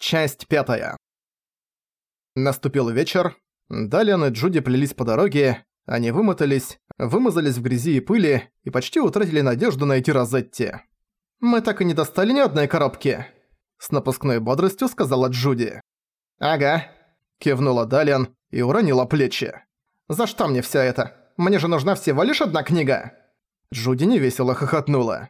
Часть пятая. Наступил вечер. Далиан и Джуди плелись по дороге. Они вымотались, вымазались в грязи и пыли и почти утратили надежду найти Розетти. «Мы так и не достали ни одной коробки», — с напускной бодростью сказала Джуди. «Ага», — кивнула Далиан и уронила плечи. «За что мне вся это? Мне же нужна всего лишь одна книга!» Джуди невесело хохотнула.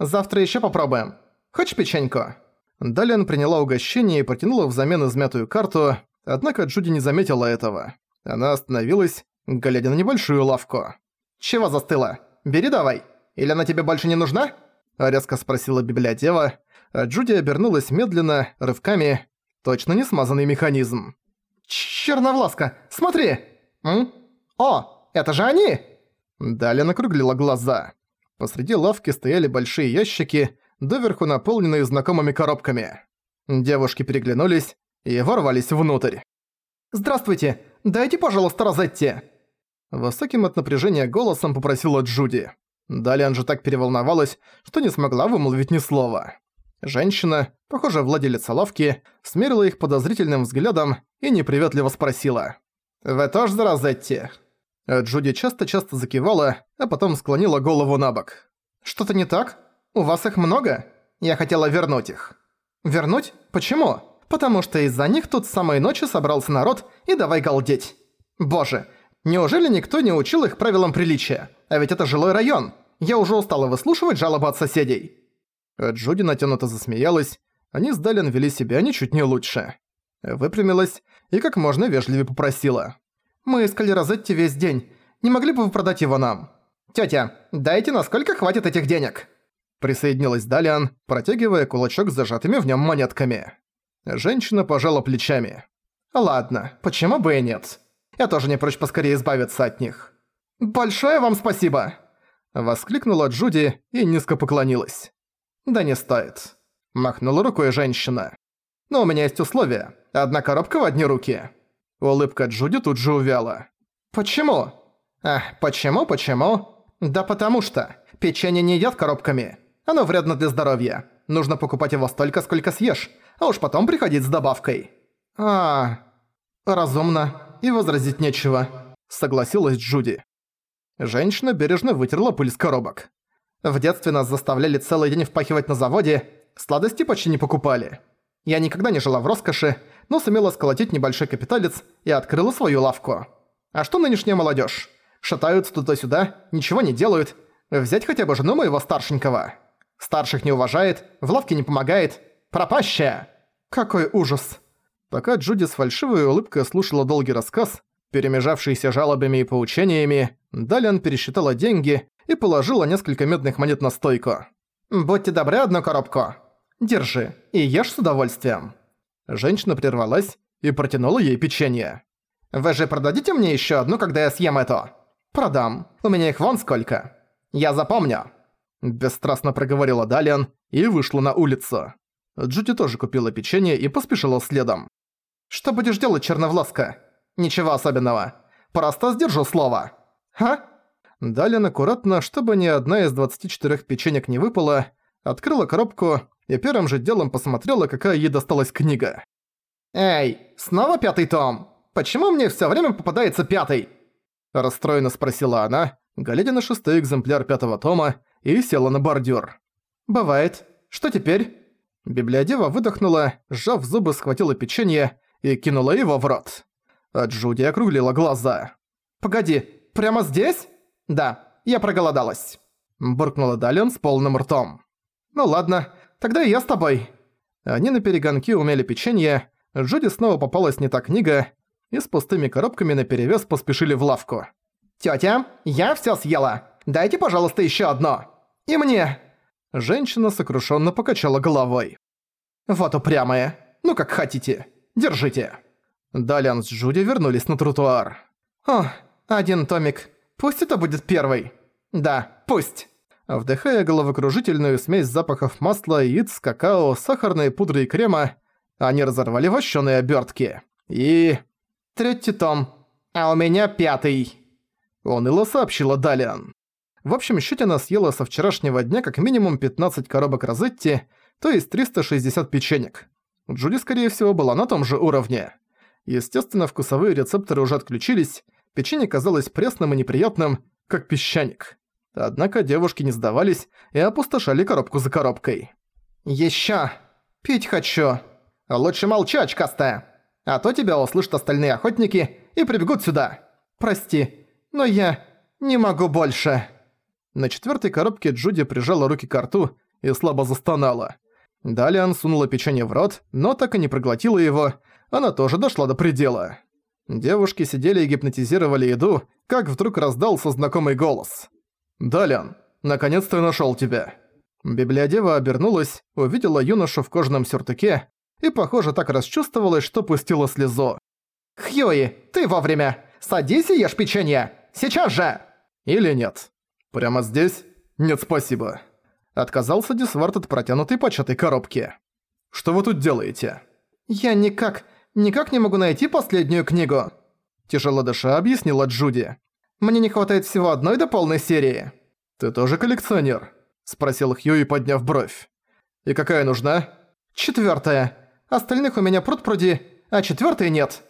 «Завтра еще попробуем. Хочешь печеньку?» Далин приняла угощение и протянула взамен измятую карту, однако Джуди не заметила этого. Она остановилась, глядя на небольшую лавку. «Чего застыла? Бери давай! Или она тебе больше не нужна?» Резко спросила библиотева, а Джуди обернулась медленно, рывками. Точно не смазанный механизм. «Черновласка, смотри!» «М? О, это же они!» Далее накруглила глаза. Посреди лавки стояли большие ящики, доверху наполненные знакомыми коробками. Девушки переглянулись и ворвались внутрь. «Здравствуйте! Дайте, пожалуйста, Розетти!» Высоким от напряжения голосом попросила Джуди. Далее же так переволновалась, что не смогла вымолвить ни слова. Женщина, похоже, владелица лавки, смерила их подозрительным взглядом и неприветливо спросила. «Вы тоже за Розетти?» Джуди часто-часто закивала, а потом склонила голову на бок. «Что-то не так?» «У вас их много? Я хотела вернуть их». «Вернуть? Почему?» «Потому что из-за них тут с самой ночи собрался народ и давай галдеть». «Боже, неужели никто не учил их правилам приличия? А ведь это жилой район. Я уже устала выслушивать жалобы от соседей». Джуди натянуто засмеялась. Они с Далин вели себя ничуть не лучше. Выпрямилась и как можно вежливее попросила. «Мы искали Розетти весь день. Не могли бы вы продать его нам?» «Тётя, дайте, насколько хватит этих денег?» Присоединилась Далиан, протягивая кулачок с зажатыми в нем монетками. Женщина пожала плечами. «Ладно, почему бы и нет? Я тоже не прочь поскорее избавиться от них». «Большое вам спасибо!» Воскликнула Джуди и низко поклонилась. «Да не стоит». Махнула рукой женщина. «Но у меня есть условия. Одна коробка в одни руки». Улыбка Джуди тут же увяла. «Почему?» «Ах, почему, почему?» «Да потому что. Печенье не едят коробками. Оно вредно для здоровья. Нужно покупать его столько, сколько съешь, а уж потом приходить с добавкой». «А, разумно. И возразить нечего», — согласилась Джуди. Женщина бережно вытерла пыль с коробок. В детстве нас заставляли целый день впахивать на заводе, сладости почти не покупали. Я никогда не жила в роскоши, но сумела сколотить небольшой капиталец и открыла свою лавку. А что нынешняя молодежь? Шатаются туда-сюда, ничего не делают. Взять хотя бы жену моего старшенького. Старших не уважает, в лавке не помогает. Пропащая! Какой ужас!» Пока Джуди с фальшивой улыбкой слушала долгий рассказ, перемежавшийся жалобами и поучениями, Далиан пересчитала деньги и положила несколько медных монет на стойку. «Будьте добры, одну коробку. Держи и ешь с удовольствием». Женщина прервалась и протянула ей печенье. «Вы же продадите мне еще одну, когда я съем это?» «Продам. У меня их вон сколько. Я запомню». Бесстрастно проговорила Далиан и вышла на улицу. Джуди тоже купила печенье и поспешила следом. «Что будешь делать, Черновласка?» «Ничего особенного. Просто сдержу слово». «Ха?» Далиан аккуратно, чтобы ни одна из 24 печенек не выпала, открыла коробку и первым же делом посмотрела, какая ей досталась книга. «Эй, снова пятый том? Почему мне всё время попадается пятый?» Расстроенно спросила она, глядя на шестой экземпляр пятого тома, и села на бордюр. «Бывает. Что теперь?» Библиодева выдохнула, сжав зубы, схватила печенье и кинула его в рот. А Джуди округлила глаза. «Погоди, прямо здесь?» «Да, я проголодалась», – буркнула Далин с полным ртом. «Ну ладно, тогда и я с тобой». Они на перегонки умели печенье, Джуди снова попалась не та книга, и с пустыми коробками наперевес поспешили в лавку. «Тётя, я всё съела! Дайте, пожалуйста, ещё одно!» «И мне!» Женщина сокрушенно покачала головой. «Вот упрямая. Ну как хотите. Держите». Далян с Джуди вернулись на тротуар. «О, один томик. Пусть это будет первый». «Да, пусть». Вдыхая головокружительную смесь запахов масла, яиц, какао, сахарной пудры и крема, они разорвали вощёные обёртки. И... «Третий том. А у меня пятый», — уныло сообщила Далиан. В общем счете она съела со вчерашнего дня как минимум 15 коробок розетти, то есть 360 печенек. Джуди, скорее всего, была на том же уровне. Естественно, вкусовые рецепторы уже отключились, печенье казалось пресным и неприятным, как песчаник. Однако девушки не сдавались и опустошали коробку за коробкой. «Ещё! Пить хочу! Лучше молчи, очкастая! А то тебя услышат остальные охотники и прибегут сюда! Прости, но я не могу больше!» На четвёртой коробке Джуди прижала руки к рту и слабо застонала. Далее он сунула печенье в рот, но так и не проглотила его, она тоже дошла до предела. Девушки сидели и гипнотизировали еду, как вдруг раздался знакомый голос. «Далян, наконец-то я нашёл тебя». Библиодева обернулась, увидела юношу в кожаном сюртуке и, похоже, так расчувствовалась, что пустила слезу. «Хьюи, ты вовремя! Садись и ешь печенье! Сейчас же!» «Или нет? Прямо здесь? Нет, спасибо». Отказался Дисвард от протянутой початой коробки. «Что вы тут делаете?» «Я никак, никак не могу найти последнюю книгу», тяжело дыша объяснила Джуди. «Мне не хватает всего одной до полной серии». «Ты тоже коллекционер?» спросил Хьюи, подняв бровь. «И какая нужна?» «Четвёртая. Остальных у меня пруд-пруди, а четвёртой нет».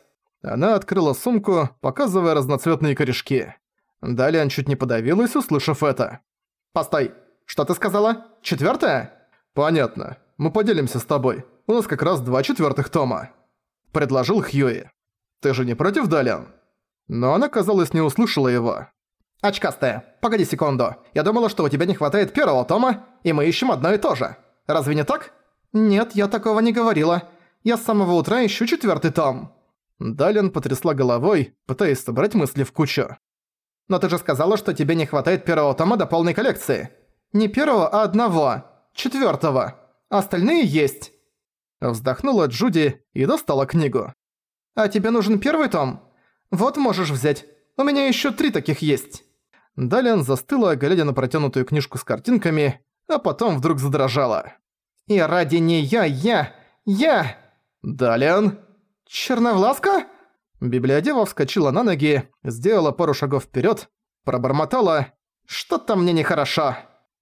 Она открыла сумку, показывая разноцветные корешки. Далее он чуть не подавилась, услышав это. «Постой, что ты сказала? Четвёртая?» «Понятно. Мы поделимся с тобой. У нас как раз два четвёртых тома», — предложил Хьюи. «Ты же не против, Далиан?» Но она, казалось, не услышала его. «Очкастая, погоди секунду. Я думала, что у тебя не хватает первого тома, и мы ищем одно и то же. Разве не так?» «Нет, я такого не говорила. Я с самого утра ищу четвертый том». Далин потрясла головой, пытаясь собрать мысли в кучу. «Но ты же сказала, что тебе не хватает первого тома до полной коллекции. Не первого, а одного. Четвертого. Остальные есть». Вздохнула Джуди и достала книгу. «А тебе нужен первый том? Вот можешь взять. У меня еще три таких есть». Далее застыла, глядя на протянутую книжку с картинками, а потом вдруг задрожала. «И ради неё я... я...» «Далиан?» «Черновласка?» Библиодева вскочила на ноги, сделала пару шагов вперед, пробормотала «Что-то мне нехорошо»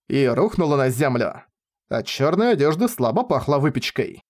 и рухнула на землю. От черной одежды слабо пахло выпечкой.